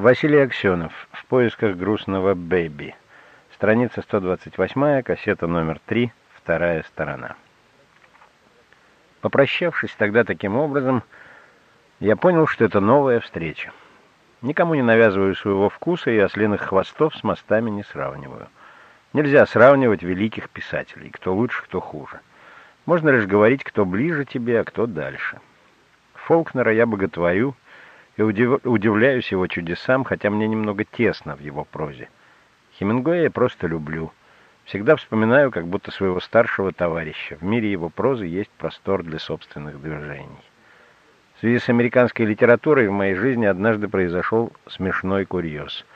Василий Аксенов. В поисках грустного бэби. Страница 128, кассета номер 3, вторая сторона. Попрощавшись тогда таким образом, я понял, что это новая встреча. Никому не навязываю своего вкуса и ослиных хвостов с мостами не сравниваю. Нельзя сравнивать великих писателей, кто лучше, кто хуже. Можно лишь говорить, кто ближе тебе, а кто дальше. Фолкнера я боготворю и удив... удивляюсь его чудесам, хотя мне немного тесно в его прозе. Хемингуэя я просто люблю. Всегда вспоминаю, как будто своего старшего товарища. В мире его прозы есть простор для собственных движений. В связи с американской литературой в моей жизни однажды произошел смешной курьез.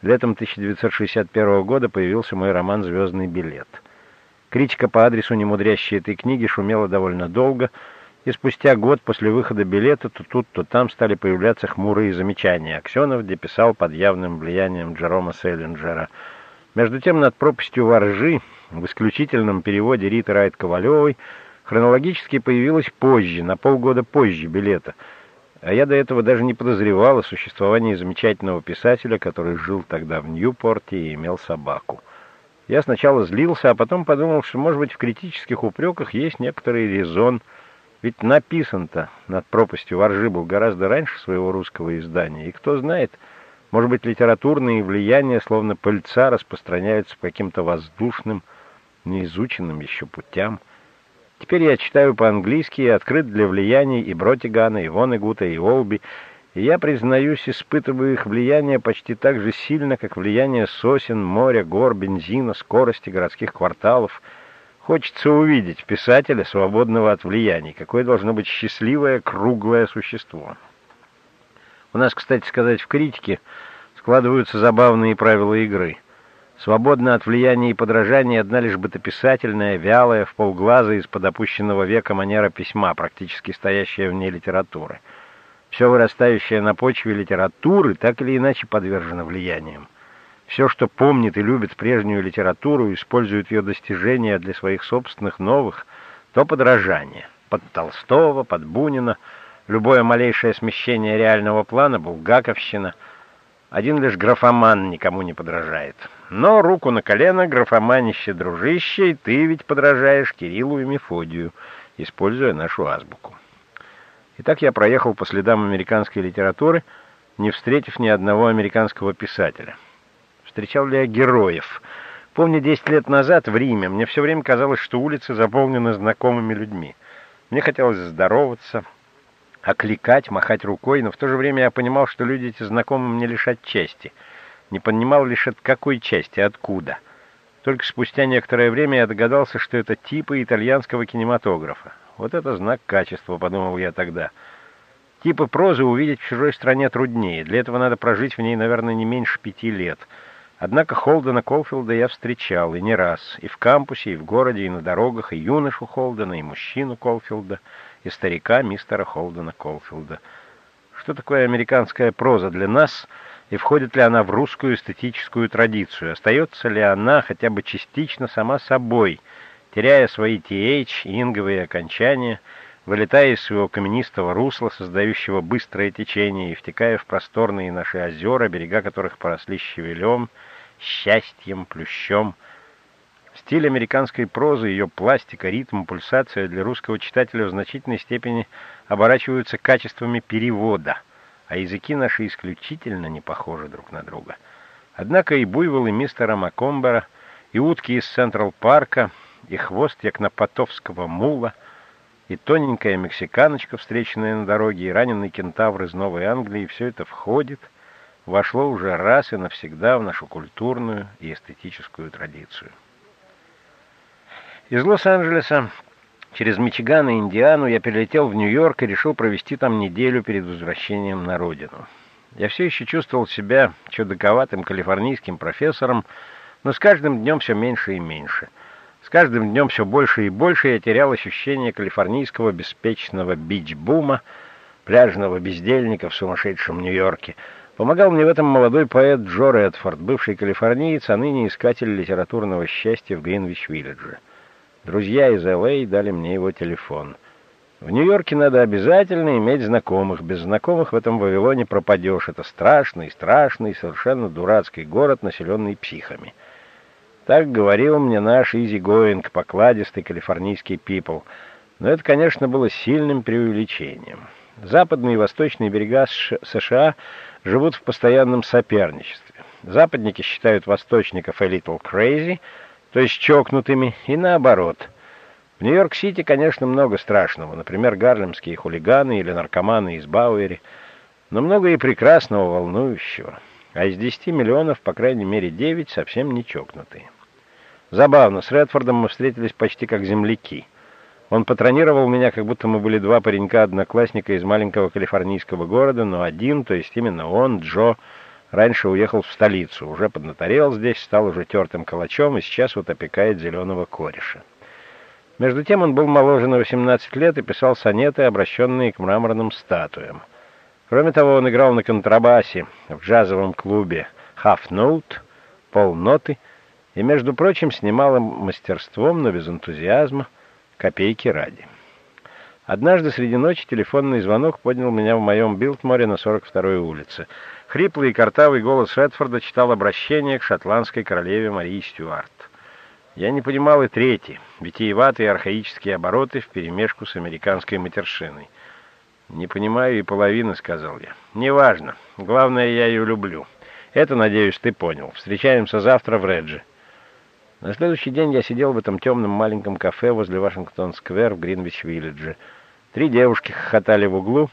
Летом 1961 года появился мой роман «Звездный билет». Критика по адресу немудрящей этой книги шумела довольно долго, и спустя год после выхода билета то тут, то там стали появляться хмурые замечания. Аксенов дописал под явным влиянием Джерома Селлинджера. Между тем, над пропастью воржи, в исключительном переводе Риты Райт-Ковалевой, хронологически появилась позже, на полгода позже билета. А я до этого даже не подозревал о существовании замечательного писателя, который жил тогда в Ньюпорте и имел собаку. Я сначала злился, а потом подумал, что, может быть, в критических упреках есть некоторый резон. Ведь написан-то над пропастью воржи был гораздо раньше своего русского издания. И кто знает, может быть, литературные влияния, словно пыльца, распространяются по каким-то воздушным, неизученным еще путям. Теперь я читаю по-английски и открыт для влияний и Бротигана, и Вонегута, и Олби, и я, признаюсь, испытываю их влияние почти так же сильно, как влияние сосен, моря, гор, бензина, скорости городских кварталов. Хочется увидеть писателя, свободного от влияний, какое должно быть счастливое, круглое существо. У нас, кстати сказать, в критике складываются забавные правила игры — Свободна от влияния и подражания одна лишь бытописательная, вялая, в полглаза из-под опущенного века манера письма, практически стоящая вне литературы. Все вырастающее на почве литературы так или иначе подвержено влияниям. Все, что помнит и любит прежнюю литературу, использует ее достижения для своих собственных новых, то подражание. Под Толстого, под Бунина, любое малейшее смещение реального плана — булгаковщина — один лишь графоман никому не подражает. Но руку на колено, графоманище, дружище, и ты ведь подражаешь Кириллу и Мефодию, используя нашу азбуку. Итак, я проехал по следам американской литературы, не встретив ни одного американского писателя. Встречал ли я героев? Помню, 10 лет назад в Риме мне все время казалось, что улицы заполнены знакомыми людьми. Мне хотелось здороваться, окликать, махать рукой, но в то же время я понимал, что люди эти знакомы мне лишь от части. Не понимал лишь от какой части, откуда. Только спустя некоторое время я догадался, что это типы итальянского кинематографа. Вот это знак качества, подумал я тогда. Типы прозы увидеть в чужой стране труднее. Для этого надо прожить в ней, наверное, не меньше пяти лет. Однако Холдена Колфилда я встречал, и не раз. И в кампусе, и в городе, и на дорогах, и юношу Холдена, и мужчину Колфилда — и старика мистера Холдена Колфилда. Что такое американская проза для нас, и входит ли она в русскую эстетическую традицию? Остается ли она хотя бы частично сама собой, теряя свои TH и инговые окончания, вылетая из своего каменистого русла, создающего быстрое течение, и втекая в просторные наши озера, берега которых поросли щавелем, счастьем, плющом, Стиль американской прозы, ее пластика, ритм, пульсация для русского читателя в значительной степени оборачиваются качествами перевода, а языки наши исключительно не похожи друг на друга. Однако и буйволы мистера Макомбера, и утки из Централ-парка, и хвост якнопотовского мула, и тоненькая мексиканочка, встреченная на дороге, и раненый кентавр из Новой Англии, все это входит, вошло уже раз и навсегда в нашу культурную и эстетическую традицию. Из Лос-Анджелеса через Мичиган и Индиану я перелетел в Нью-Йорк и решил провести там неделю перед возвращением на родину. Я все еще чувствовал себя чудаковатым калифорнийским профессором, но с каждым днем все меньше и меньше. С каждым днем все больше и больше я терял ощущение калифорнийского беспечного бич-бума, пляжного бездельника в сумасшедшем Нью-Йорке. Помогал мне в этом молодой поэт Джо Редфорд, бывший калифорниец, а ныне искатель литературного счастья в Гринвич-Виллидже. Друзья из Л.А. дали мне его телефон. В Нью-Йорке надо обязательно иметь знакомых. Без знакомых в этом Вавилоне пропадешь. Это страшный, страшный, совершенно дурацкий город, населенный психами. Так говорил мне наш Изи Гоинг, покладистый калифорнийский пипл. Но это, конечно, было сильным преувеличением. Западные и восточные берега США живут в постоянном соперничестве. Западники считают восточников a little crazy, то есть чокнутыми, и наоборот – в Нью-Йорк-Сити, конечно, много страшного. Например, гарлемские хулиганы или наркоманы из Бауэри. Но много и прекрасного, волнующего. А из 10 миллионов, по крайней мере, 9 совсем не чокнутые. Забавно, с Редфордом мы встретились почти как земляки. Он патронировал меня, как будто мы были два паренька-одноклассника из маленького калифорнийского города, но один, то есть именно он, Джо, раньше уехал в столицу, уже поднаторел здесь, стал уже тертым калачом и сейчас вот опекает зеленого кореша. Между тем он был моложе на 18 лет и писал сонеты, обращенные к мраморным статуям. Кроме того, он играл на контрабасе в джазовом клубе «Half Note», полноты, и, между прочим, с немалым мастерством, но без энтузиазма, копейки ради. Однажды среди ночи телефонный звонок поднял меня в моем Билтморе на 42-й улице. Хриплый и картавый голос Редфорда читал обращение к шотландской королеве Марии Стюарт. Я не понимал и третий, витиеватые архаические обороты вперемешку с американской матершиной. «Не понимаю и половины», — сказал я. «Неважно. Главное, я ее люблю. Это, надеюсь, ты понял. Встречаемся завтра в Реджи». На следующий день я сидел в этом темном маленьком кафе возле Вашингтон-сквер в Гринвич-Виллидже. Три девушки хохотали в углу.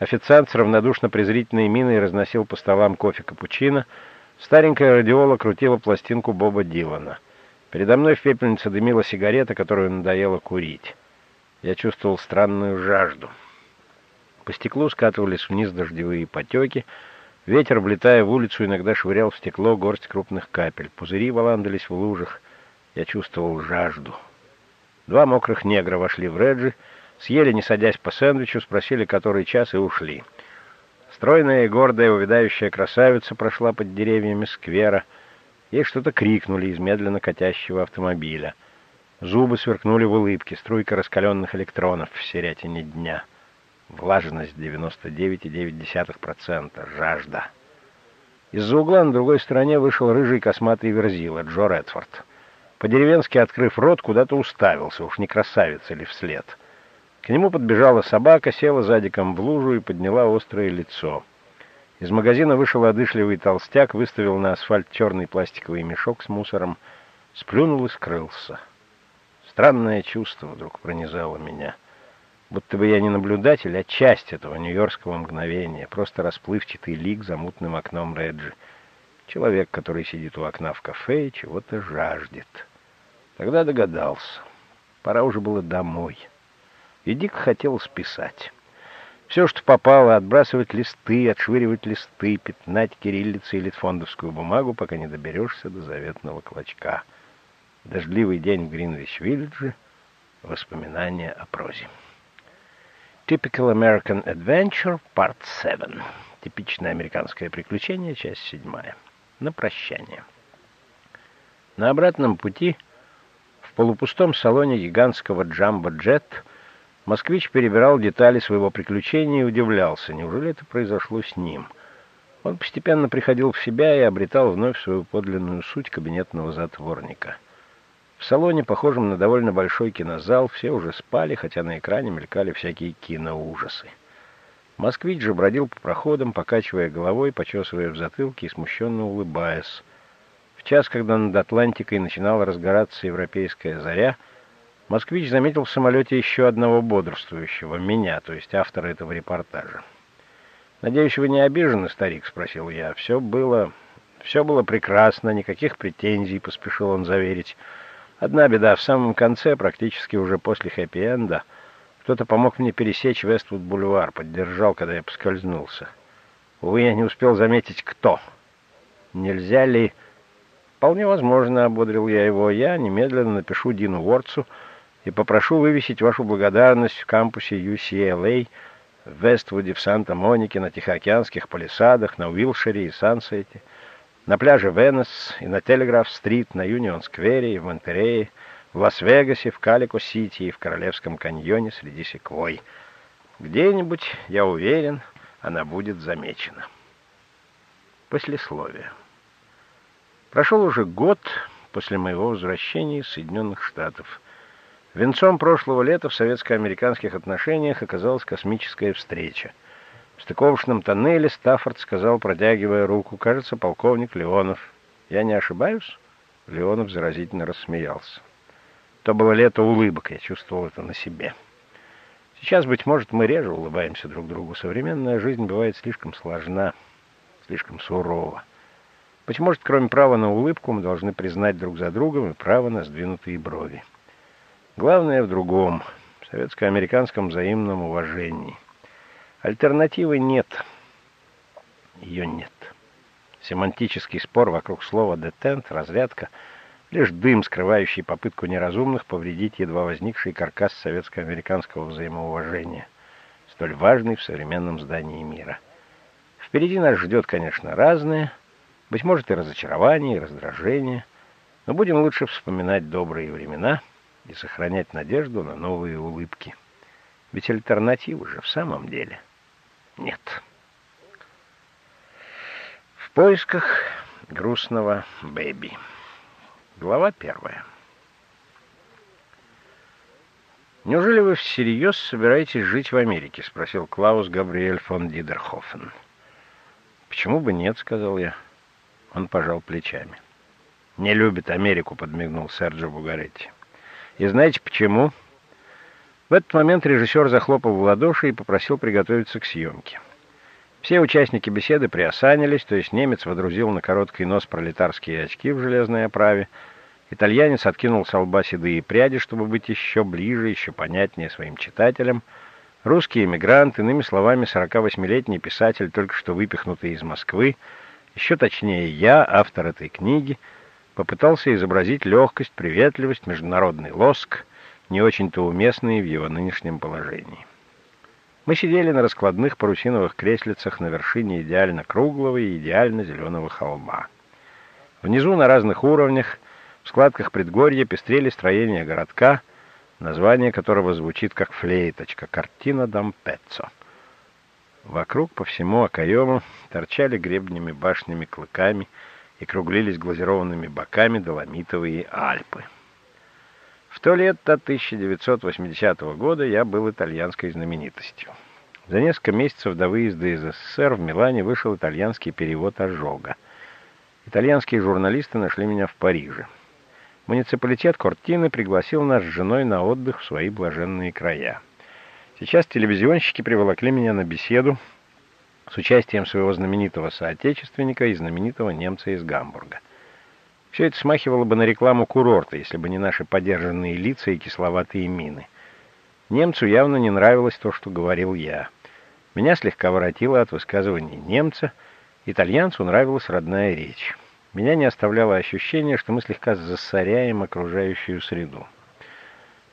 Официант с равнодушно-презрительной миной разносил по столам кофе-капучино. Старенькая радиола крутила пластинку Боба Дилана. Передо мной в пепельнице дымила сигарета, которую надоело курить. Я чувствовал странную жажду. По стеклу скатывались вниз дождевые потеки. Ветер, влетая в улицу, иногда швырял в стекло горсть крупных капель. Пузыри валандались в лужах. Я чувствовал жажду. Два мокрых негра вошли в Реджи, съели, не садясь по сэндвичу, спросили, который час, и ушли. Стройная и гордая увядающая красавица прошла под деревьями сквера — Ей что-то крикнули из медленно катящего автомобиля. Зубы сверкнули в улыбке, струйка раскаленных электронов в серятине дня. Влажность 99,9%. Жажда. Из-за угла на другой стороне вышел рыжий косматый верзила Джо Редфорд. По-деревенски, открыв рот, куда-то уставился, уж не красавица ли вслед. К нему подбежала собака, села задиком в лужу и подняла острое лицо. Из магазина вышел одышливый толстяк, выставил на асфальт черный пластиковый мешок с мусором, сплюнул и скрылся. Странное чувство вдруг пронизало меня. Будто бы я не наблюдатель, а часть этого нью-йоркского мгновения, просто расплывчатый лик за мутным окном Реджи. Человек, который сидит у окна в кафе и чего-то жаждет. Тогда догадался. Пора уже было домой. И дико хотел списать. Все, что попало, отбрасывать листы, отшвыривать листы, пятнать кириллицей или фондовскую бумагу, пока не доберешься до заветного клочка. Дождливый день в Гринвич-Виллидже. Воспоминания о прозе. Typical American Adventure, Part 7. Типичное американское приключение, часть седьмая. На прощание. На обратном пути полупустом салоне гигантского джамбо-джет Москвич перебирал детали своего приключения и удивлялся, неужели это произошло с ним. Он постепенно приходил в себя и обретал вновь свою подлинную суть кабинетного затворника. В салоне, похожем на довольно большой кинозал, все уже спали, хотя на экране мелькали всякие киноужасы. Москвич же бродил по проходам, покачивая головой, почесывая в затылке и смущенно улыбаясь. Час, когда над Атлантикой начинала разгораться европейская заря, Москвич заметил в самолете еще одного бодрствующего, меня, то есть автора этого репортажа. «Надеюсь, вы не обижены, старик?» — спросил я. «Все было... все было прекрасно, никаких претензий», — поспешил он заверить. «Одна беда, в самом конце, практически уже после хэппи-энда, кто-то помог мне пересечь Вествуд-бульвар, поддержал, когда я поскользнулся. Увы, я не успел заметить, кто. Нельзя ли...» «Вполне возможно», — ободрил я его. «Я немедленно напишу Дину Ворцу» и попрошу вывесить вашу благодарность в кампусе UCLA, в Вествуде, в Санта-Монике, на Тихоокеанских палисадах, на Уилшире и Сансете, на пляже Венес и на Телеграф-стрит, на Юнион-сквере и в Монтерее, в Лас-Вегасе, в Калико-Сити и в Королевском каньоне среди секвой. Где-нибудь, я уверен, она будет замечена. Послесловие. Прошел уже год после моего возвращения из Соединенных Штатов. Венцом прошлого лета в советско-американских отношениях оказалась космическая встреча. В стыковочном тоннеле Стаффорд сказал, протягивая руку, кажется, полковник Леонов. «Я не ошибаюсь?» Леонов заразительно рассмеялся. То было лето улыбок, я чувствовал это на себе. Сейчас, быть может, мы реже улыбаемся друг другу. Современная жизнь бывает слишком сложна, слишком сурова. Быть может, кроме права на улыбку, мы должны признать друг за другом и право на сдвинутые брови. Главное в другом, советско-американском взаимном уважении. Альтернативы нет. Ее нет. Семантический спор вокруг слова «детент», «разрядка» — лишь дым, скрывающий попытку неразумных повредить едва возникший каркас советско-американского взаимоуважения, столь важный в современном здании мира. Впереди нас ждет, конечно, разное, быть может и разочарование, и раздражение, но будем лучше вспоминать добрые времена — и сохранять надежду на новые улыбки. Ведь альтернативы же в самом деле нет. В поисках грустного бэби. Глава первая. «Неужели вы всерьез собираетесь жить в Америке?» — спросил Клаус Габриэль фон Дидерхофен. «Почему бы нет?» — сказал я. Он пожал плечами. «Не любит Америку», — подмигнул Серджо Бугаретти. И знаете почему? В этот момент режиссер захлопал в ладоши и попросил приготовиться к съемке. Все участники беседы приосанились, то есть немец водрузил на короткий нос пролетарские очки в железной оправе, итальянец откинул с лба седые пряди, чтобы быть еще ближе, еще понятнее своим читателям, русский эмигрант, иными словами, 48-летний писатель, только что выпихнутый из Москвы, еще точнее я, автор этой книги — попытался изобразить легкость, приветливость, международный лоск, не очень-то уместные в его нынешнем положении. Мы сидели на раскладных парусиновых креслицах на вершине идеально круглого и идеально зеленого холма. Внизу на разных уровнях, в складках предгорья пестрели строения городка, название которого звучит как флейточка, картина Дампеццо. Вокруг по всему окоему торчали гребнями башнями клыками, и круглились глазированными боками доломитовые Альпы. В то лето 1980 года я был итальянской знаменитостью. За несколько месяцев до выезда из СССР в Милане вышел итальянский перевод «Ожога». Итальянские журналисты нашли меня в Париже. Муниципалитет Кортины пригласил нас с женой на отдых в свои блаженные края. Сейчас телевизионщики приволокли меня на беседу с участием своего знаменитого соотечественника и знаменитого немца из Гамбурга. Все это смахивало бы на рекламу курорта, если бы не наши подержанные лица и кисловатые мины. Немцу явно не нравилось то, что говорил я. Меня слегка воротило от высказываний немца, итальянцу нравилась родная речь. Меня не оставляло ощущение, что мы слегка засоряем окружающую среду.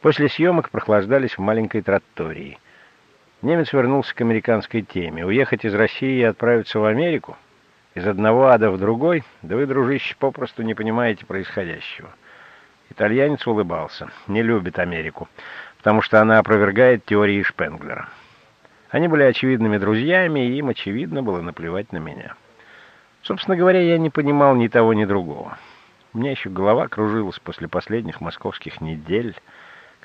После съемок прохлаждались в маленькой траттории. Немец вернулся к американской теме. Уехать из России и отправиться в Америку? Из одного ада в другой? Да вы, дружище, попросту не понимаете происходящего. Итальянец улыбался. Не любит Америку, потому что она опровергает теории Шпенглера. Они были очевидными друзьями, и им, очевидно, было наплевать на меня. Собственно говоря, я не понимал ни того, ни другого. У меня еще голова кружилась после последних московских недель,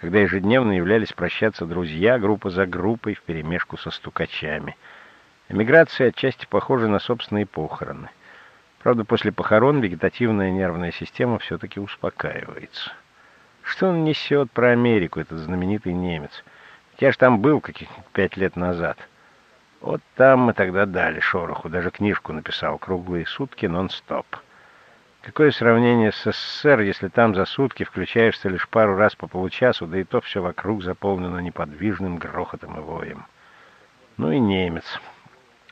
когда ежедневно являлись прощаться друзья, группа за группой, вперемешку со стукачами. Эмиграция отчасти похожа на собственные похороны. Правда, после похорон вегетативная нервная система все-таки успокаивается. Что он несет про Америку, этот знаменитый немец? Я же там был каких-нибудь пять лет назад. Вот там мы тогда дали шороху, даже книжку написал «Круглые сутки нон-стоп». Какое сравнение с СССР, если там за сутки включаешься лишь пару раз по получасу, да и то все вокруг заполнено неподвижным грохотом и воем. Ну и немец.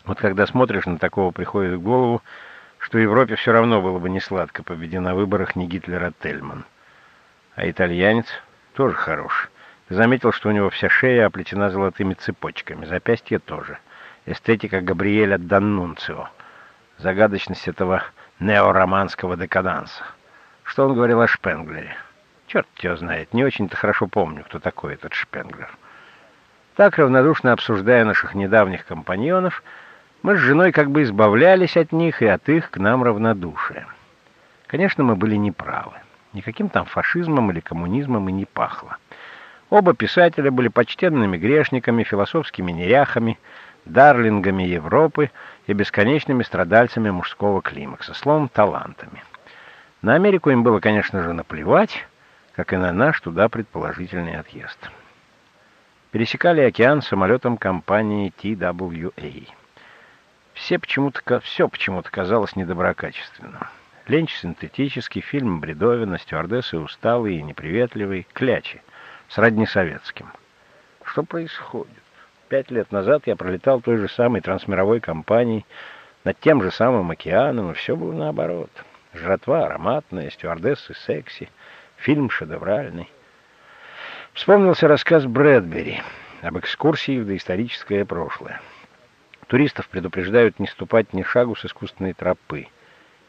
Вот когда смотришь на такого, приходит в голову, что Европе все равно было бы не сладко, победи на выборах не Гитлер, а Тельман. А итальянец тоже хорош. Ты заметил, что у него вся шея оплетена золотыми цепочками, запястье тоже. Эстетика Габриэля Даннунцио. Загадочность этого неороманского декаданса. Что он говорил о Шпенглере? Черт тебя знает, не очень-то хорошо помню, кто такой этот Шпенглер. Так, равнодушно обсуждая наших недавних компаньонов, мы с женой как бы избавлялись от них и от их к нам равнодушия. Конечно, мы были неправы. Никаким там фашизмом или коммунизмом и не пахло. Оба писателя были почтенными грешниками, философскими неряхами, дарлингами Европы и бесконечными страдальцами мужского климакса, словом, талантами. На Америку им было, конечно же, наплевать, как и на наш туда предположительный отъезд. Пересекали океан самолетом компании TWA. Все почему-то, все почему-то казалось недоброкачественным. Ленч синтетический, фильм бредовина, стюардессы усталые и неприветливые, клячи, сродни советским. Что происходит? Пять лет назад я пролетал той же самой трансмировой компанией, над тем же самым океаном, и все было наоборот. Жратва ароматная, стюардессы секси, фильм шедевральный. Вспомнился рассказ Брэдбери об экскурсии в доисторическое прошлое. Туристов предупреждают не ступать ни шагу с искусственной тропы,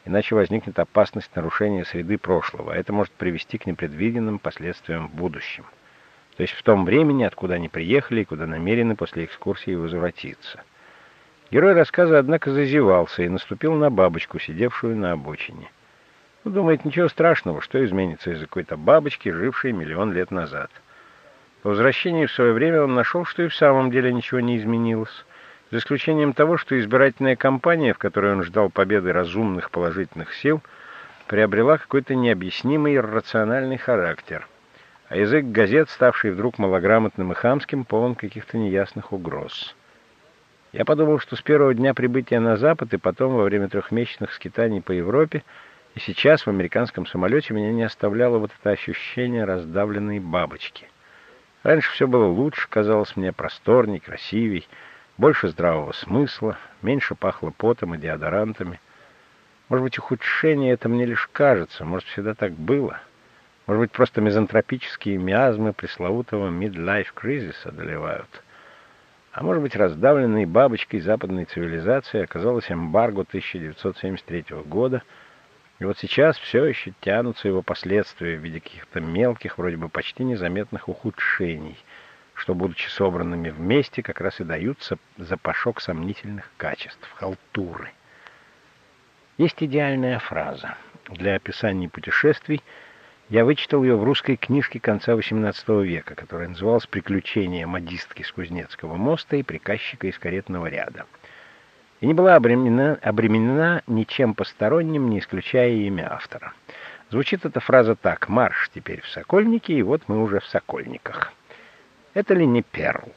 иначе возникнет опасность нарушения среды прошлого, а это может привести к непредвиденным последствиям в будущем. То есть в том времени, откуда они приехали и куда намерены после экскурсии возвратиться. Герой рассказа, однако, зазевался и наступил на бабочку, сидевшую на обочине. Ну, думает, ничего страшного, что изменится из-за какой-то бабочки, жившей миллион лет назад. По возвращении в свое время он нашел, что и в самом деле ничего не изменилось за исключением того, что избирательная кампания, в которой он ждал победы разумных положительных сил, приобрела какой-то необъяснимый иррациональный характер, а язык газет, ставший вдруг малограмотным и хамским, полон каких-то неясных угроз. Я подумал, что с первого дня прибытия на Запад и потом во время трехмесячных скитаний по Европе и сейчас в американском самолете меня не оставляло вот это ощущение раздавленной бабочки. Раньше все было лучше, казалось мне просторней, красивей, больше здравого смысла, меньше пахло потом и деодорантами. Может быть, ухудшение это мне лишь кажется, может, всегда так было. Может быть, просто мизантропические миазмы пресловутого midlife crisis одолевают. А может быть, раздавленной бабочкой западной цивилизации оказалось эмбарго 1973 года, и вот сейчас все еще тянутся его последствия в виде каких-то мелких, вроде бы почти незаметных ухудшений – что, будучи собранными вместе, как раз и даются запашок сомнительных качеств, халтуры. Есть идеальная фраза. Для описания путешествий я вычитал ее в русской книжке конца XVIII века, которая называлась «Приключения модистки с Кузнецкого моста и приказчика из каретного ряда». И не была обременена, обременена ничем посторонним, не исключая имя автора. Звучит эта фраза так «Марш теперь в Сокольнике, и вот мы уже в Сокольниках». Это ли не перл?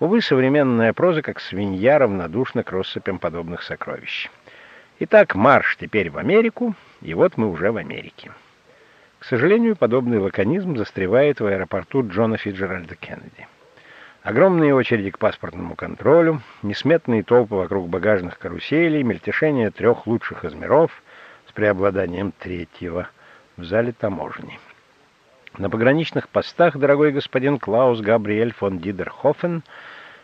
Увы, современная проза, как свинья, равнодушна к россыпям подобных сокровищ. Итак, марш теперь в Америку, и вот мы уже в Америке. К сожалению, подобный лаконизм застревает в аэропорту Джона Фиджеральда Кеннеди. Огромные очереди к паспортному контролю, несметные толпы вокруг багажных каруселей, мельтешение трех лучших из миров с преобладанием третьего в зале таможни. На пограничных постах, дорогой господин Клаус Габриэль фон Дидерхофен,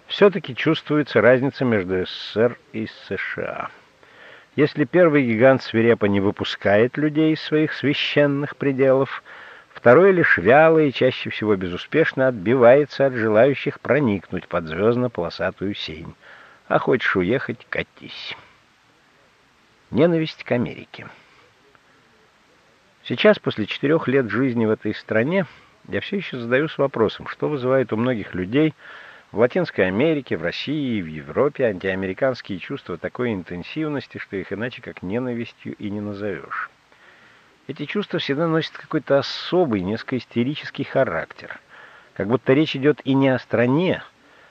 все-таки чувствуется разница между СССР и США. Если первый гигант свирепо не выпускает людей из своих священных пределов, второй лишь вяло и чаще всего безуспешно отбивается от желающих проникнуть под звездно-полосатую сень. А хочешь уехать — катись. Ненависть к Америке. Сейчас, после четырех лет жизни в этой стране, я все еще задаюсь вопросом, что вызывает у многих людей в Латинской Америке, в России и в Европе антиамериканские чувства такой интенсивности, что их иначе как ненавистью и не назовешь. Эти чувства всегда носят какой-то особый, несколько истерический характер. Как будто речь идет и не о стране,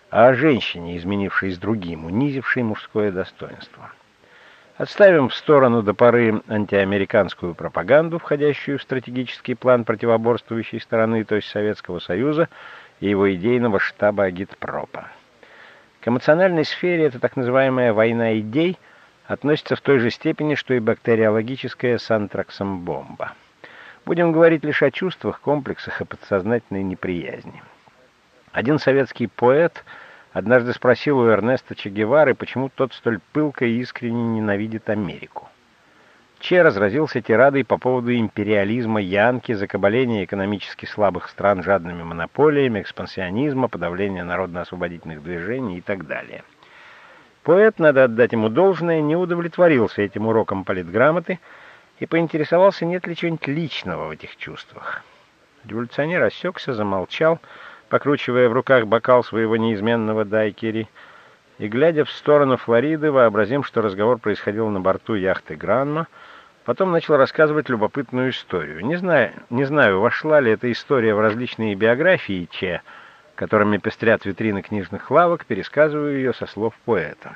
а о женщине, изменившей с другим, унизившей мужское достоинство. Оставим в сторону до поры антиамериканскую пропаганду, входящую в стратегический план противоборствующей стороны, то есть Советского Союза, и его идейного штаба агитпропа. К эмоциональной сфере эта так называемая «война идей» относится в той же степени, что и бактериологическая с антраксом бомба. Будем говорить лишь о чувствах, комплексах и подсознательной неприязни. Один советский поэт – однажды спросил у Эрнеста Че Гевары, почему тот столь пылко и искренне ненавидит Америку. Че разразился тирадой по поводу империализма Янки, закабаления экономически слабых стран жадными монополиями, экспансионизма, подавления народно-освободительных движений и так далее. Поэт, надо отдать ему должное, не удовлетворился этим уроком политграмоты и поинтересовался, нет ли чего-нибудь личного в этих чувствах. Революционер осекся, замолчал, покручивая в руках бокал своего неизменного дайкери, и, глядя в сторону Флориды, вообразим, что разговор происходил на борту яхты «Гранма», Потом начал рассказывать любопытную историю. Не знаю, не знаю, вошла ли эта история в различные биографии Че, которыми пестрят витрины книжных лавок, пересказываю ее со слов поэта.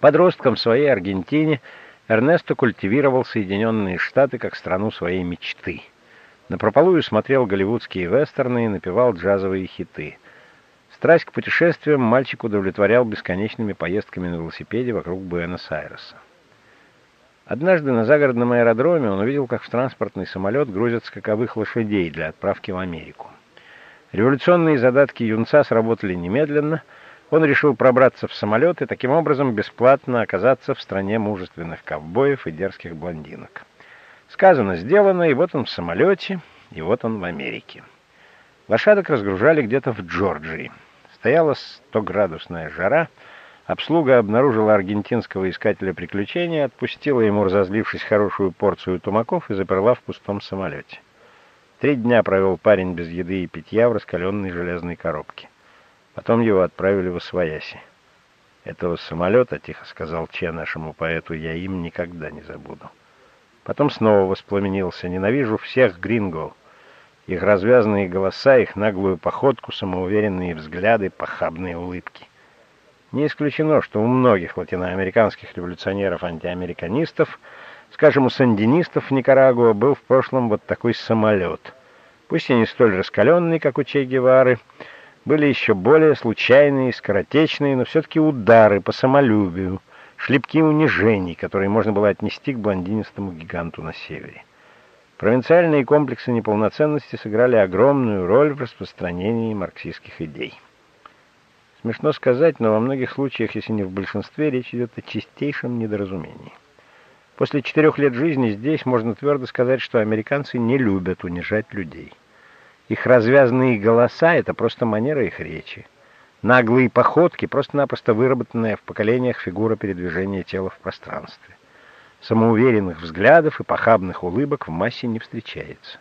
Подростком в своей Аргентине Эрнесто культивировал Соединенные Штаты как страну своей мечты. Напропалую смотрел голливудские вестерны и напевал джазовые хиты. Страсть к путешествиям мальчик удовлетворял бесконечными поездками на велосипеде вокруг Буэнос-Айреса. Однажды на загородном аэродроме он увидел, как в транспортный самолет грузят скаковых лошадей для отправки в Америку. Революционные задатки юнца сработали немедленно. Он решил пробраться в самолет и таким образом бесплатно оказаться в стране мужественных ковбоев и дерзких блондинок. Сказано, сделано, и вот он в самолете, и вот он в Америке. Лошадок разгружали где-то в Джорджии. Стояла 100-градусная жара — Обслуга обнаружила аргентинского искателя приключений, отпустила ему, разозлившись, хорошую порцию тумаков и заперла в пустом самолете. Три дня провел парень без еды и питья в раскаленной железной коробке. Потом его отправили в Освояси. «Этого самолета, — тихо сказал Че нашему поэту, — я им никогда не забуду». Потом снова воспламенился. «Ненавижу всех гринго. Их развязанные голоса, их наглую походку, самоуверенные взгляды, похабные улыбки. Не исключено, что у многих латиноамериканских революционеров-антиамериканистов, скажем, у сандинистов в Никарагуа, был в прошлом вот такой самолет. Пусть и не столь раскаленный, как у Че Гевары, были еще более случайные, скоротечные, но все-таки удары по самолюбию, шлепки унижений, которые можно было отнести к блондинистому гиганту на севере. Провинциальные комплексы неполноценности сыграли огромную роль в распространении марксистских идей. Смешно сказать, но во многих случаях, если не в большинстве, речь идет о чистейшем недоразумении. После четырех лет жизни здесь можно твердо сказать, что американцы не любят унижать людей. Их развязанные голоса — это просто манера их речи. Наглые походки — просто-напросто выработанная в поколениях фигура передвижения тела в пространстве. Самоуверенных взглядов и похабных улыбок в массе не встречается.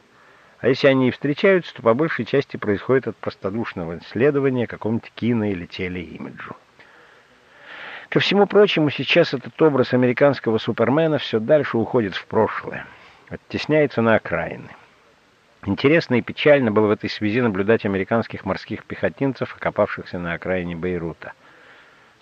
А если они и встречаются, то по большей части происходит от простодушного исследования какому-нибудь кино- или телеимиджу. Ко всему прочему, сейчас этот образ американского супермена все дальше уходит в прошлое, оттесняется на окраины. Интересно и печально было в этой связи наблюдать американских морских пехотинцев, окопавшихся на окраине Бейрута.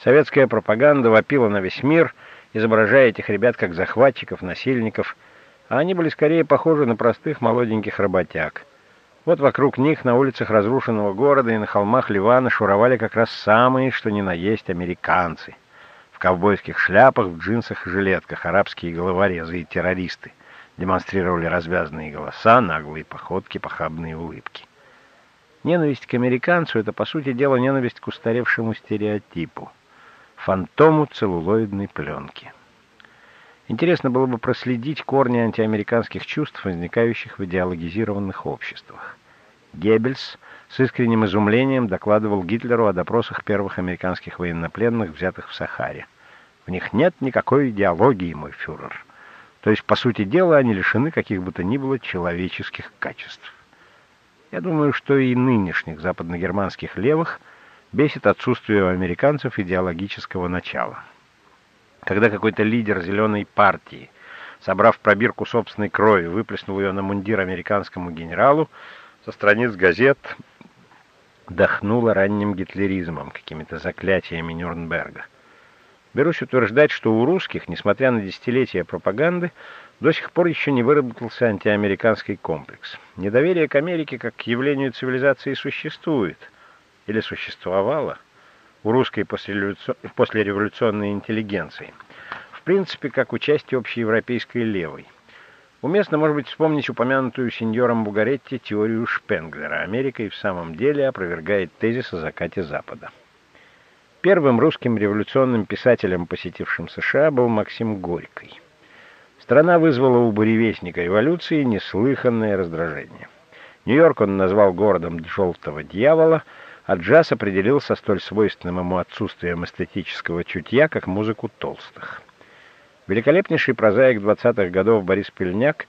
Советская пропаганда вопила на весь мир, изображая этих ребят как захватчиков, насильников – а они были скорее похожи на простых молоденьких работяг. Вот вокруг них на улицах разрушенного города и на холмах Ливана шуровали как раз самые, что ни на есть, американцы. В ковбойских шляпах, в джинсах и жилетках арабские головорезы и террористы демонстрировали развязанные голоса, наглые походки, похабные улыбки. Ненависть к американцу — это, по сути дела, ненависть к устаревшему стереотипу, фантому целлулоидной пленки. Интересно было бы проследить корни антиамериканских чувств, возникающих в идеологизированных обществах. Геббельс с искренним изумлением докладывал Гитлеру о допросах первых американских военнопленных, взятых в Сахаре. В них нет никакой идеологии, мой фюрер. То есть, по сути дела, они лишены каких бы то ни было человеческих качеств. Я думаю, что и нынешних западногерманских левых бесит отсутствие у американцев идеологического начала когда какой-то лидер зеленой партии, собрав пробирку собственной крови, выплеснул ее на мундир американскому генералу, со страниц газет дохнуло ранним гитлеризмом, какими-то заклятиями Нюрнберга. Берусь утверждать, что у русских, несмотря на десятилетия пропаганды, до сих пор еще не выработался антиамериканский комплекс. Недоверие к Америке как к явлению цивилизации существует, или существовало – у русской послереволюционной интеллигенции. В принципе, как у части общеевропейской левой. Уместно, может быть, вспомнить упомянутую сеньором Бугаретти теорию Шпенглера. Америка и в самом деле опровергает тезис о закате Запада. Первым русским революционным писателем, посетившим США, был Максим Горький. Страна вызвала у буревестника революции неслыханное раздражение. Нью-Йорк он назвал городом желтого дьявола, а джаз определил со столь свойственным ему отсутствием эстетического чутья, как музыку толстых. Великолепнейший прозаик 20-х годов Борис Пельняк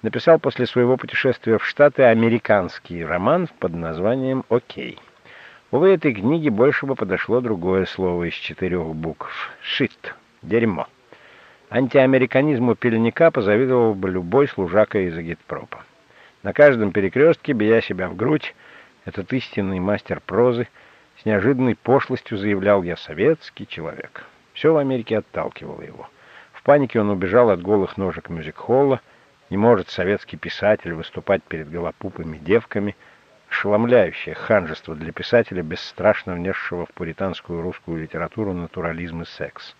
написал после своего путешествия в Штаты американский роман под названием «Окей». Увы, этой книге больше бы подошло другое слово из четырех букв — «шит» — «дерьмо». Антиамериканизму Пельника позавидовал бы любой служака из агитпропа. На каждом перекрестке, бия себя в грудь, этот истинный мастер прозы с неожиданной пошлостью заявлял «Я советский человек». Все в Америке отталкивало его. В панике он убежал от голых ножек мюзик-холла. Не может советский писатель выступать перед голопупыми девками — ошеломляющее ханжество для писателя, бесстрашно внесшего в пуританскую русскую литературу натурализм и секс.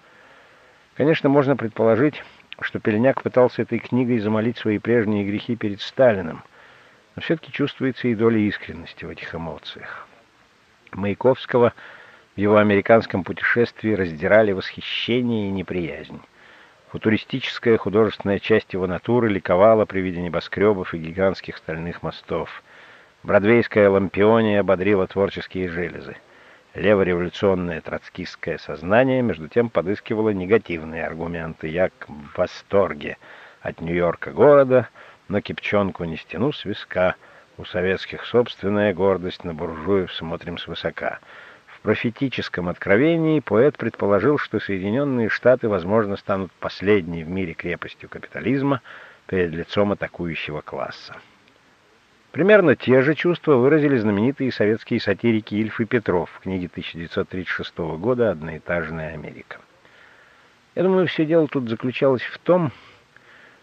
Конечно, можно предположить, что Пельняк пытался этой книгой замолить свои прежние грехи перед Сталиным, но все-таки чувствуется и доля искренности в этих эмоциях. Маяковского в его американском путешествии раздирали восхищение и неприязнь. Футуристическая художественная часть его натуры ликовала при виде небоскребов и гигантских стальных мостов. Бродвейская лампиония ободрила творческие железы. Левореволюционное троцкистское сознание, между тем, подыскивало негативные аргументы. Я в восторге от Нью-Йорка города, но кипчонку не стяну с виска. У советских собственная гордость, на буржуев смотрим свысока. В профетическом откровении поэт предположил, что Соединенные Штаты, возможно, станут последней в мире крепостью капитализма перед лицом атакующего класса. Примерно те же чувства выразили знаменитые советские сатирики Ильф и Петров в книге 1936 года «Одноэтажная Америка». Я думаю, все дело тут заключалось в том,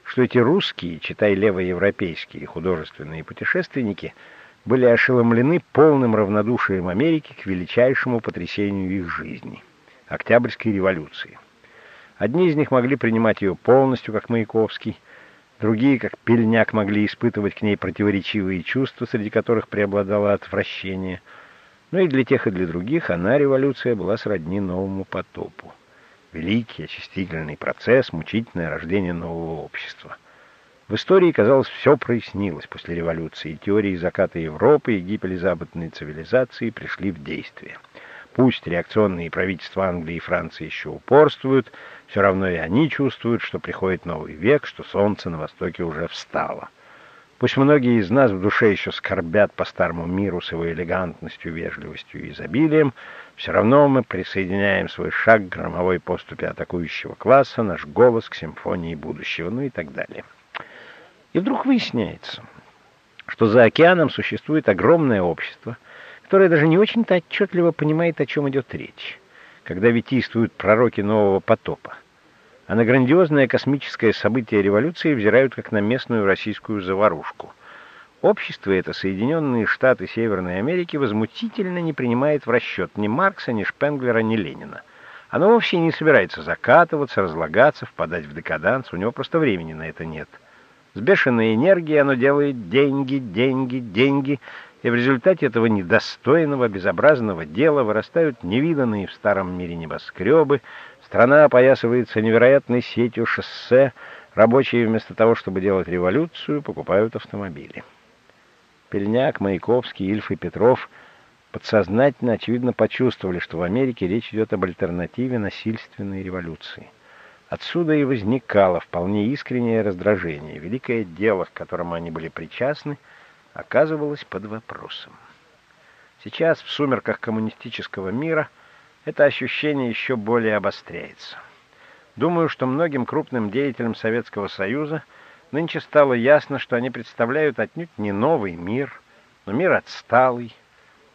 что эти русские, читай левоевропейские художественные путешественники, были ошеломлены полным равнодушием Америки к величайшему потрясению их жизни — Октябрьской революции. Одни из них могли принимать ее полностью, как Маяковский, Другие, как пельняк, могли испытывать к ней противоречивые чувства, среди которых преобладало отвращение. Но и для тех, и для других она, революция, была сродни новому потопу. Великий очистительный процесс, мучительное рождение нового общества. В истории, казалось, все прояснилось после революции. Теории заката Европы и гибели западной цивилизации пришли в действие. Пусть реакционные правительства Англии и Франции еще упорствуют, все равно и они чувствуют, что приходит новый век, что солнце на востоке уже встало. Пусть многие из нас в душе еще скорбят по старому миру с его элегантностью, вежливостью и изобилием, все равно мы присоединяем свой шаг к громовой поступе атакующего класса, наш голос к симфонии будущего, ну и так далее. И вдруг выясняется, что за океаном существует огромное общество, которая даже не очень-то отчетливо понимает, о чем идет речь, когда витийствуют пророки нового потопа. А на грандиозное космическое событие революции взирают как на местную российскую заварушку. Общество это, Соединенные Штаты Северной Америки, возмутительно не принимает в расчет ни Маркса, ни Шпенглера, ни Ленина. Оно вовсе не собирается закатываться, разлагаться, впадать в декаданс, у него просто времени на это нет. С бешеной энергией оно делает деньги, деньги, деньги, и в результате этого недостойного, безобразного дела вырастают невиданные в старом мире небоскребы, страна опоясывается невероятной сетью шоссе, рабочие вместо того, чтобы делать революцию, покупают автомобили. Пельняк, Маяковский, Ильф и Петров подсознательно, очевидно, почувствовали, что в Америке речь идет об альтернативе насильственной революции. Отсюда и возникало вполне искреннее раздражение. Великое дело, к которому они были причастны — оказывалась под вопросом. Сейчас, в сумерках коммунистического мира, это ощущение еще более обостряется. Думаю, что многим крупным деятелям Советского Союза нынче стало ясно, что они представляют отнюдь не новый мир, но мир отсталый.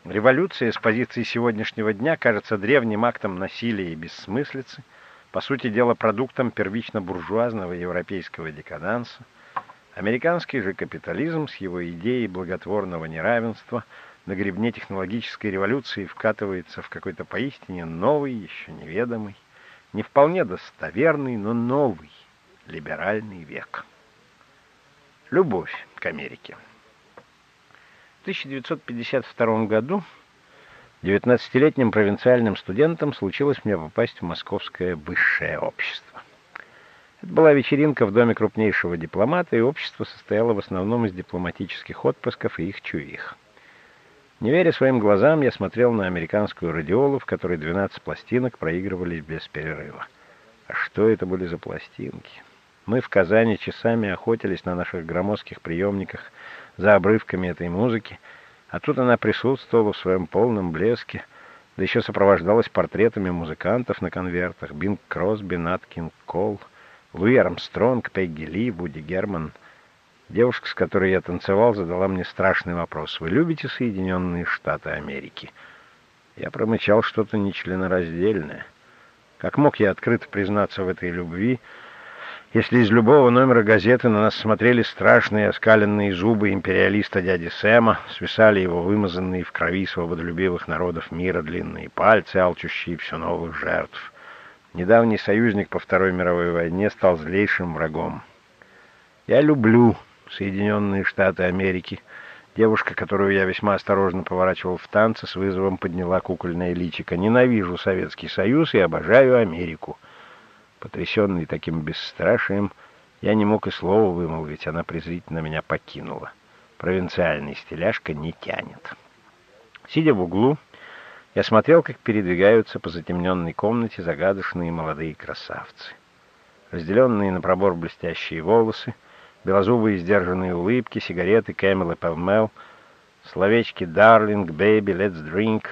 Революция с позиции сегодняшнего дня кажется древним актом насилия и бессмыслицы, по сути дела продуктом первично-буржуазного европейского декаданса. Американский же капитализм с его идеей благотворного неравенства на гребне технологической революции вкатывается в какой-то поистине новый, еще неведомый, не вполне достоверный, но новый либеральный век. Любовь к Америке. В 1952 году 19-летним провинциальным студентом случилось мне попасть в московское высшее общество. Это была вечеринка в доме крупнейшего дипломата, и общество состояло в основном из дипломатических отпусков и их чуих. Не веря своим глазам, я смотрел на американскую радиолу, в которой 12 пластинок проигрывались без перерыва. А что это были за пластинки? Мы в Казани часами охотились на наших громоздких приемниках за обрывками этой музыки, а тут она присутствовала в своем полном блеске, да еще сопровождалась портретами музыкантов на конвертах Бинг Кросби, Нат Кол — Луи Армстронг, Пегги Ли, Вуди Герман. Девушка, с которой я танцевал, задала мне страшный вопрос. «Вы любите Соединенные Штаты Америки?» Я промычал что-то нечленораздельное. Как мог я открыто признаться в этой любви, если из любого номера газеты на нас смотрели страшные оскаленные зубы империалиста дяди Сэма, свисали его вымазанные в крови свободолюбивых народов мира длинные пальцы, алчущие все новых жертв — Недавний союзник по Второй мировой войне стал злейшим врагом. Я люблю Соединенные Штаты Америки. Девушка, которую я весьма осторожно поворачивал в танце, с вызовом подняла кукольное личико. Ненавижу Советский Союз и обожаю Америку. Потрясенный таким бесстрашием, я не мог и слова вымолвить, она презрительно меня покинула. Провинциальный стиляшка не тянет. Сидя в углу, я смотрел, как передвигаются по затемненной комнате загадочные молодые красавцы. Разделенные на пробор блестящие волосы, белозубые сдержанные улыбки, сигареты Camel и Pall Mall, словечки «Darling», «Baby», «Let's drink».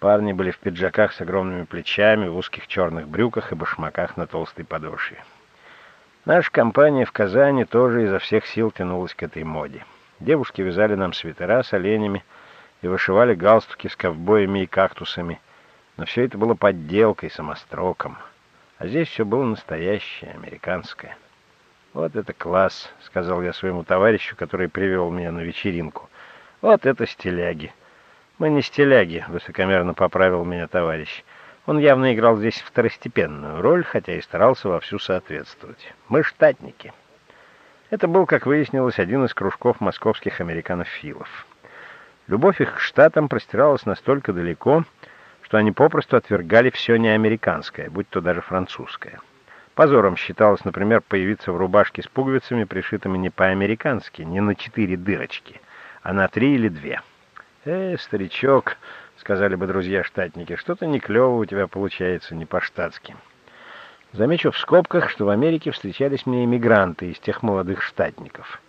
Парни были в пиджаках с огромными плечами, в узких черных брюках и башмаках на толстой подошве. Наша компания в Казани тоже изо всех сил тянулась к этой моде. Девушки вязали нам свитера с оленями, и вышивали галстуки с ковбоями и кактусами. Но все это было подделкой, самостроком. А здесь все было настоящее, американское. «Вот это класс», — сказал я своему товарищу, который привел меня на вечеринку. «Вот это стиляги». «Мы не стиляги», — высокомерно поправил меня товарищ. Он явно играл здесь второстепенную роль, хотя и старался вовсю соответствовать. «Мы штатники». Это был, как выяснилось, один из кружков московских американофилов. Любовь их к штатам простиралась настолько далеко, что они попросту отвергали все неамериканское, будь то даже французское. Позором считалось, например, появиться в рубашке с пуговицами, пришитыми не по-американски, не на четыре дырочки, а на три или две. «Э, старичок», — сказали бы друзья-штатники, — «что-то не клево у тебя получается, не по-штатски». Замечу в скобках, что в Америке встречались мне иммигранты из тех молодых штатников —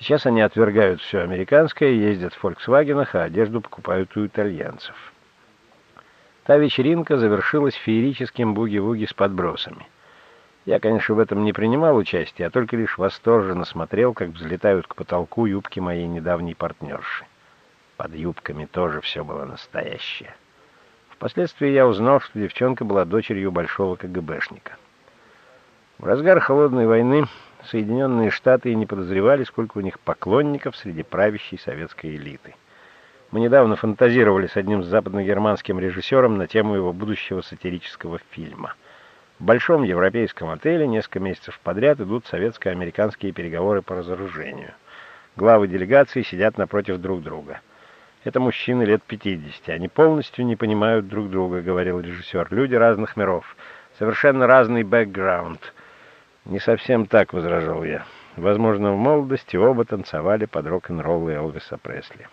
Сейчас они отвергают все американское, ездят в «Фольксвагенах», а одежду покупают у итальянцев. Та вечеринка завершилась феерическим буги-вуги с подбросами. Я, конечно, в этом не принимал участия, а только лишь восторженно смотрел, как взлетают к потолку юбки моей недавней партнерши. Под юбками тоже все было настоящее. Впоследствии я узнал, что девчонка была дочерью большого КГБшника. В разгар холодной войны Соединенные Штаты не подозревали, сколько у них поклонников среди правящей советской элиты. Мы недавно фантазировали с одним западногерманским режиссером на тему его будущего сатирического фильма. В большом европейском отеле несколько месяцев подряд идут советско-американские переговоры по разоружению. Главы делегации сидят напротив друг друга. Это мужчины лет 50. Они полностью не понимают друг друга, говорил режиссер. Люди разных миров. Совершенно разный бэкграунд. «Не совсем так», — возражал я. «Возможно, в молодости оба танцевали под рок-н-ролл Элвиса Пресли».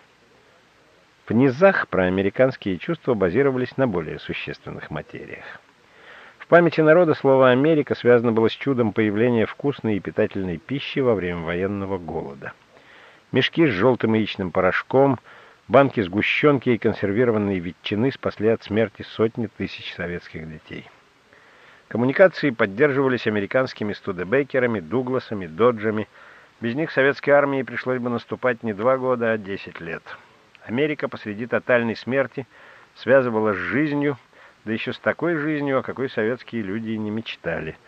В низах проамериканские чувства базировались на более существенных материях. В памяти народа слово «Америка» связано было с чудом появления вкусной и питательной пищи во время военного голода. Мешки с желтым яичным порошком, банки сгущенки и консервированные ветчины спасли от смерти сотни тысяч советских детей. Коммуникации поддерживались американскими студебекерами, дугласами, доджами. Без них советской армии пришлось бы наступать не два года, а десять лет. Америка посреди тотальной смерти связывала с жизнью, да еще с такой жизнью, о какой советские люди и не мечтали.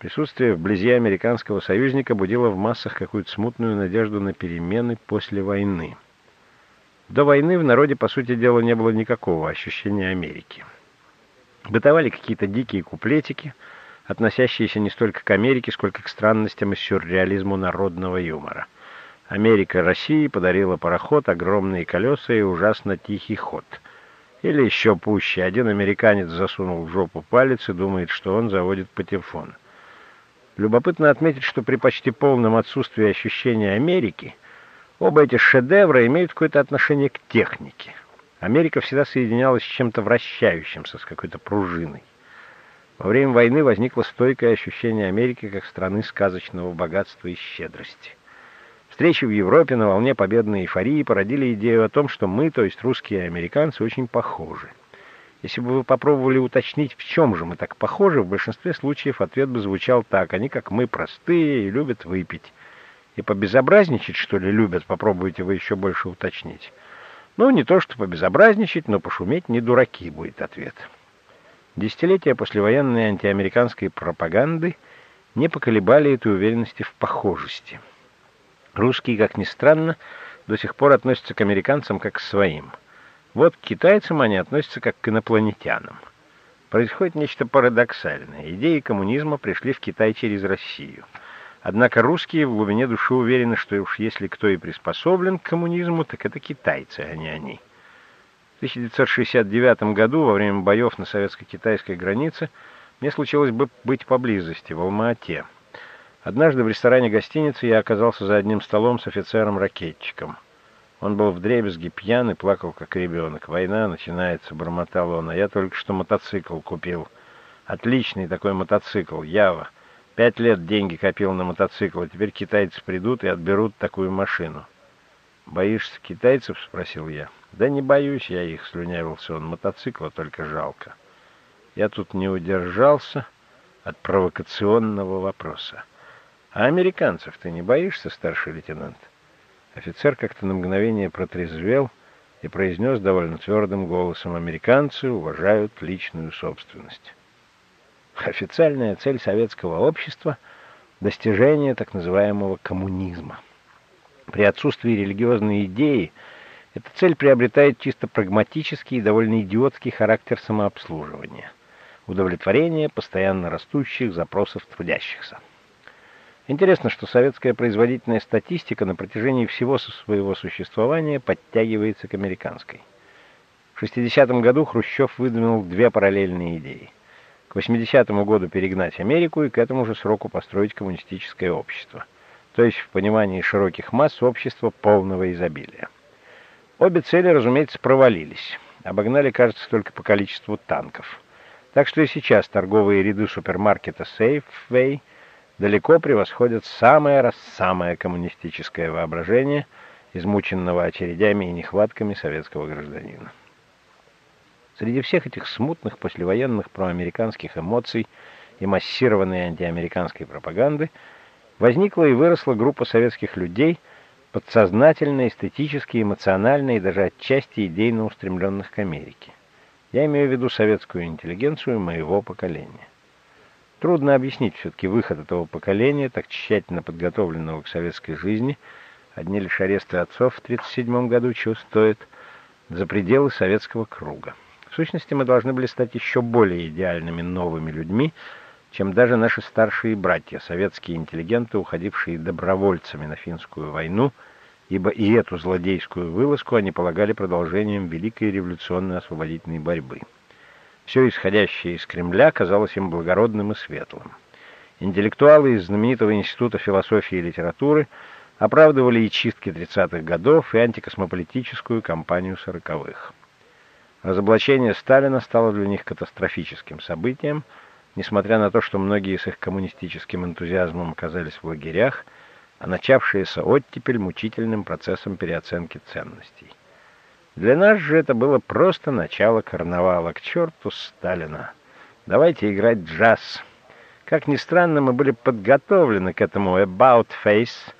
Присутствие вблизи американского союзника будило в массах какую-то смутную надежду на перемены после войны. До войны в народе, по сути дела, не было никакого ощущения Америки. Бытовали какие-то дикие куплетики, относящиеся не столько к Америке, сколько к странностям и сюрреализму народного юмора. Америка России подарила пароход, огромные колеса и ужасно тихий ход. Или еще пуще, один американец засунул в жопу палец и думает, что он заводит патефон. Любопытно отметить, что при почти полном отсутствии ощущения Америки оба эти шедевра имеют какое-то отношение к технике. Америка всегда соединялась с чем-то вращающимся, с какой-то пружиной. Во время войны возникло стойкое ощущение Америки как страны сказочного богатства и щедрости. Встречи в Европе на волне победной эйфории породили идею о том, что мы, то есть русские и американцы, очень похожи. Если бы вы попробовали уточнить, в чем же мы так похожи, в большинстве случаев ответ бы звучал так. Они, как мы, простые и любят выпить. И побезобразничать, что ли, любят, попробуйте вы еще больше уточнить. Ну, не то что побезобразничать, но пошуметь не дураки, будет ответ. Десятилетия послевоенной антиамериканской пропаганды не поколебали этой уверенности в похожести. Русские, как ни странно, до сих пор относятся к американцам как к своим – вот к китайцам они относятся как к инопланетянам. Происходит нечто парадоксальное. Идеи коммунизма пришли в Китай через Россию. Однако русские в глубине души уверены, что уж если кто и приспособлен к коммунизму, так это китайцы, а не они. В 1969 году, во время боев на советско-китайской границе, мне случилось бы быть поблизости, в Алма-Ате. Однажды в ресторане гостиницы я оказался за одним столом с офицером-ракетчиком. Он был вдребезги пьян и плакал, как ребенок. «Война начинается», — бормотал он, — «а я только что мотоцикл купил. Отличный такой мотоцикл, Ява. Пять лет деньги копил на мотоцикл, а теперь китайцы придут и отберут такую машину». «Боишься китайцев?» — спросил я. «Да не боюсь я их», — слюнявился он. «Мотоцикла только жалко». Я тут не удержался от провокационного вопроса. «А американцев ты не боишься, старший лейтенант?» Офицер как-то на мгновение протрезвел и произнес довольно твердым голосом «Американцы уважают личную собственность». Официальная цель советского общества – достижение так называемого коммунизма. При отсутствии религиозной идеи эта цель приобретает чисто прагматический и довольно идиотский характер самообслуживания, удовлетворение постоянно растущих запросов трудящихся. Интересно, что советская производительная статистика на протяжении всего своего существования подтягивается к американской. В 60-м году Хрущев выдвинул две параллельные идеи. К 80-му году перегнать Америку и к этому же сроку построить коммунистическое общество. То есть в понимании широких масс общества полного изобилия. Обе цели, разумеется, провалились. Обогнали, кажется, только по количеству танков. Так что и сейчас торговые ряды супермаркета Safeway – далеко превосходят самое раз самое коммунистическое воображение, измученного очередями и нехватками советского гражданина. Среди всех этих смутных послевоенных проамериканских эмоций и массированной антиамериканской пропаганды возникла и выросла группа советских людей, подсознательно, эстетически, эмоционально и даже отчасти идейно устремленных к Америке. Я имею в виду советскую интеллигенцию моего поколения. Трудно объяснить все-таки выход этого поколения, так тщательно подготовленного к советской жизни. Одни лишь аресты отцов в 1937 году чего стоят за пределы советского круга. В сущности, мы должны были стать еще более идеальными новыми людьми, чем даже наши старшие братья, советские интеллигенты, уходившие добровольцами на финскую войну, ибо и эту злодейскую вылазку они полагали продолжением великой революционной освободительной борьбы. Все исходящее из Кремля казалось им благородным и светлым. Интеллектуалы из знаменитого Института философии и литературы оправдывали и чистки 30-х годов, и антикосмополитическую кампанию 40-х. Разоблачение Сталина стало для них катастрофическим событием, несмотря на то, что многие с их коммунистическим энтузиазмом оказались в лагерях, а начавшаяся оттепель мучительным процессом переоценки ценностей. Для нас же это было просто начало карнавала. К черту Сталина. Давайте играть джаз. Как ни странно, мы были подготовлены к этому about face,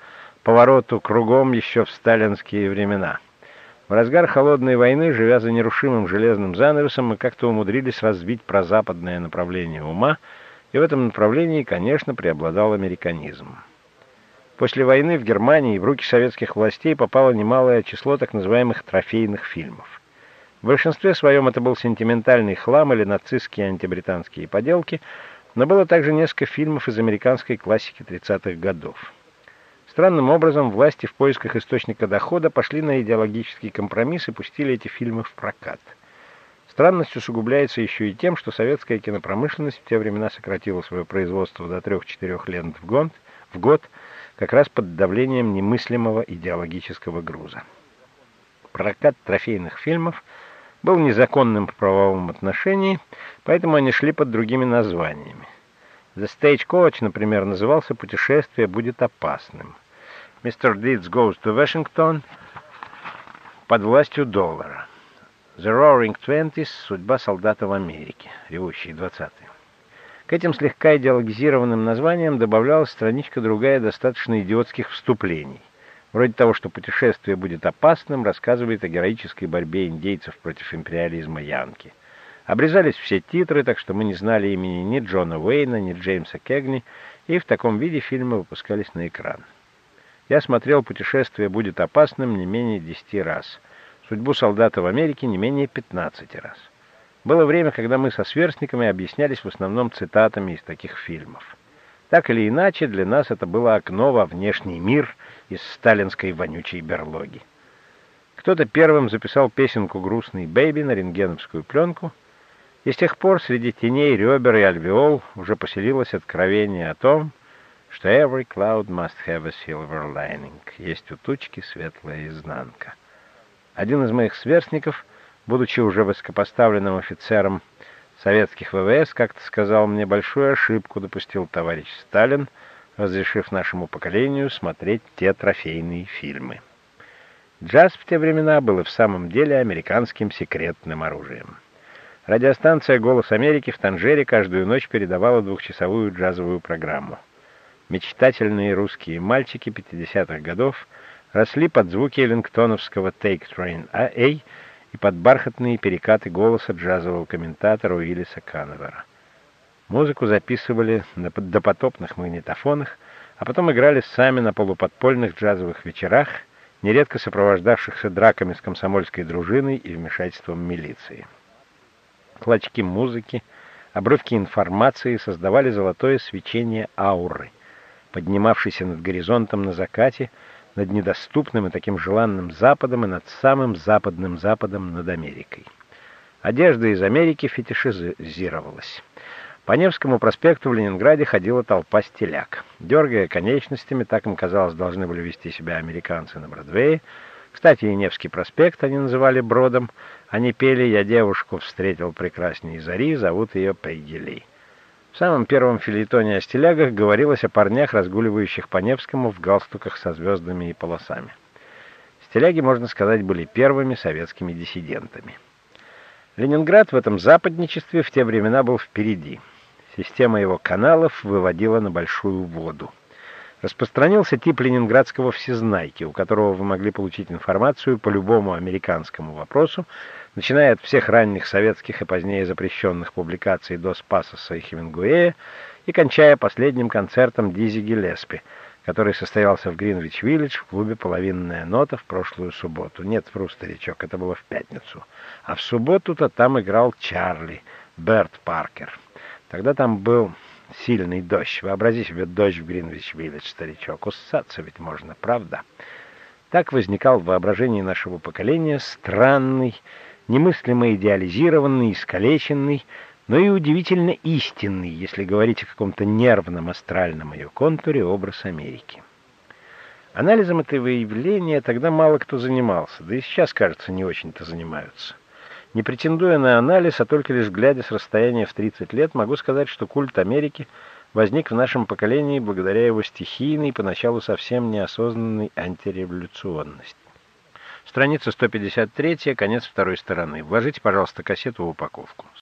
повороту кругом еще в сталинские времена. В разгар холодной войны, живя за нерушимым железным занавесом, мы как-то умудрились развить прозападное направление ума, и в этом направлении, конечно, преобладал американизм. После войны в Германии в руки советских властей попало немалое число так называемых трофейных фильмов. В большинстве своем это был сентиментальный хлам или нацистские антибританские поделки, но было также несколько фильмов из американской классики 30-х годов. Странным образом власти в поисках источника дохода пошли на идеологический компромисс и пустили эти фильмы в прокат. Странность усугубляется еще и тем, что советская кинопромышленность в те времена сократила свое производство до 3-4 лент в год, в год как раз под давлением немыслимого идеологического груза. Прокат трофейных фильмов был незаконным в правовом отношении, поэтому они шли под другими названиями. The Stagecoach, например, назывался «Путешествие будет опасным». Mr. Deeds Goes to Washington под властью доллара. The Roaring Twenties — судьба солдата в Америке, ревущие двадцатые. К этим слегка идеологизированным названиям добавлялась страничка другая достаточно идиотских вступлений. Вроде того, что путешествие будет опасным, рассказывает о героической борьбе индейцев против империализма Янки. Обрезались все титры, так что мы не знали имени ни Джона Уэйна, ни Джеймса Кегни, и в таком виде фильмы выпускались на экран. Я смотрел «Путешествие будет опасным» не менее десяти раз — судьбу солдата в Америке не менее 15 раз. Было время, когда мы со сверстниками объяснялись в основном цитатами из таких фильмов. Так или иначе, для нас это было окно во внешний мир из сталинской вонючей берлоги. Кто-то первым записал песенку «Грустный бэйби» на рентгеновскую пленку, и с тех пор среди теней, ребер и альвеол уже поселилось откровение о том, что «every cloud must have a silver lining» — есть у тучки светлая изнанка. Один из моих сверстников, будучи уже высокопоставленным офицером советских ВВС, как-то сказал мне, большую ошибку допустил товарищ Сталин, разрешив нашему поколению смотреть те трофейные фильмы. Джаз в те времена был и в самом деле американским секретным оружием. Радиостанция «Голос Америки» в Танжере каждую ночь передавала двухчасовую джазовую программу. Мечтательные русские мальчики 50-х годов – росли под звуки эллингтоновского «Take Train AA» и под бархатные перекаты голоса джазового комментатора Уиллиса Канневера. Музыку записывали на допотопных магнитофонах, а потом играли сами на полуподпольных джазовых вечерах, нередко сопровождавшихся драками с комсомольской дружиной и вмешательством милиции. Клочки музыки, обрывки информации создавали золотое свечение ауры, поднимавшейся над горизонтом на закате, над недоступным и таким желанным Западом и над самым западным Западом над Америкой. Одежда из Америки фетишизировалась. По Невскому проспекту в Ленинграде ходила толпа стиляк. Дергая конечностями, так им казалось, должны были вести себя американцы на Бродвее. Кстати, и Невский проспект они называли Бродом. Они пели «Я девушку встретил прекрасней зари, зовут ее Пейгелей». В самом первом филитоне о стилягах говорилось о парнях, разгуливающих по Невскому в галстуках со звездами и полосами. Стиляги, можно сказать, были первыми советскими диссидентами. Ленинград в этом западничестве в те времена был впереди. Система его каналов выводила на большую воду. Распространился тип ленинградского всезнайки, у которого вы могли получить информацию по любому американскому вопросу, начиная от всех ранних советских и позднее запрещенных публикаций до Спасоса и Хемингуэя и кончая последним концертом Дизи Гиллеспи, который состоялся в Гринвич-Виллидж в клубе «Половинная нота» в прошлую субботу. Нет, вру, старичок, это было в пятницу. А в субботу-то там играл Чарли, Берт Паркер. Тогда там был сильный дождь. Вообрази себе дождь в Гринвич-Виллидж, старичок. Уссаться ведь можно, правда? Так возникал в воображении нашего поколения странный, немыслимо идеализированный, искалеченный, но и удивительно истинный, если говорить о каком-то нервном астральном ее контуре, образ Америки. Анализом этого явления тогда мало кто занимался, да и сейчас, кажется, не очень-то занимаются. Не претендуя на анализ, а только лишь глядя с расстояния в 30 лет, могу сказать, что культ Америки возник в нашем поколении благодаря его стихийной, поначалу совсем неосознанной антиреволюционности. Страница 153, конец второй стороны. Вложите, пожалуйста, кассету в упаковку.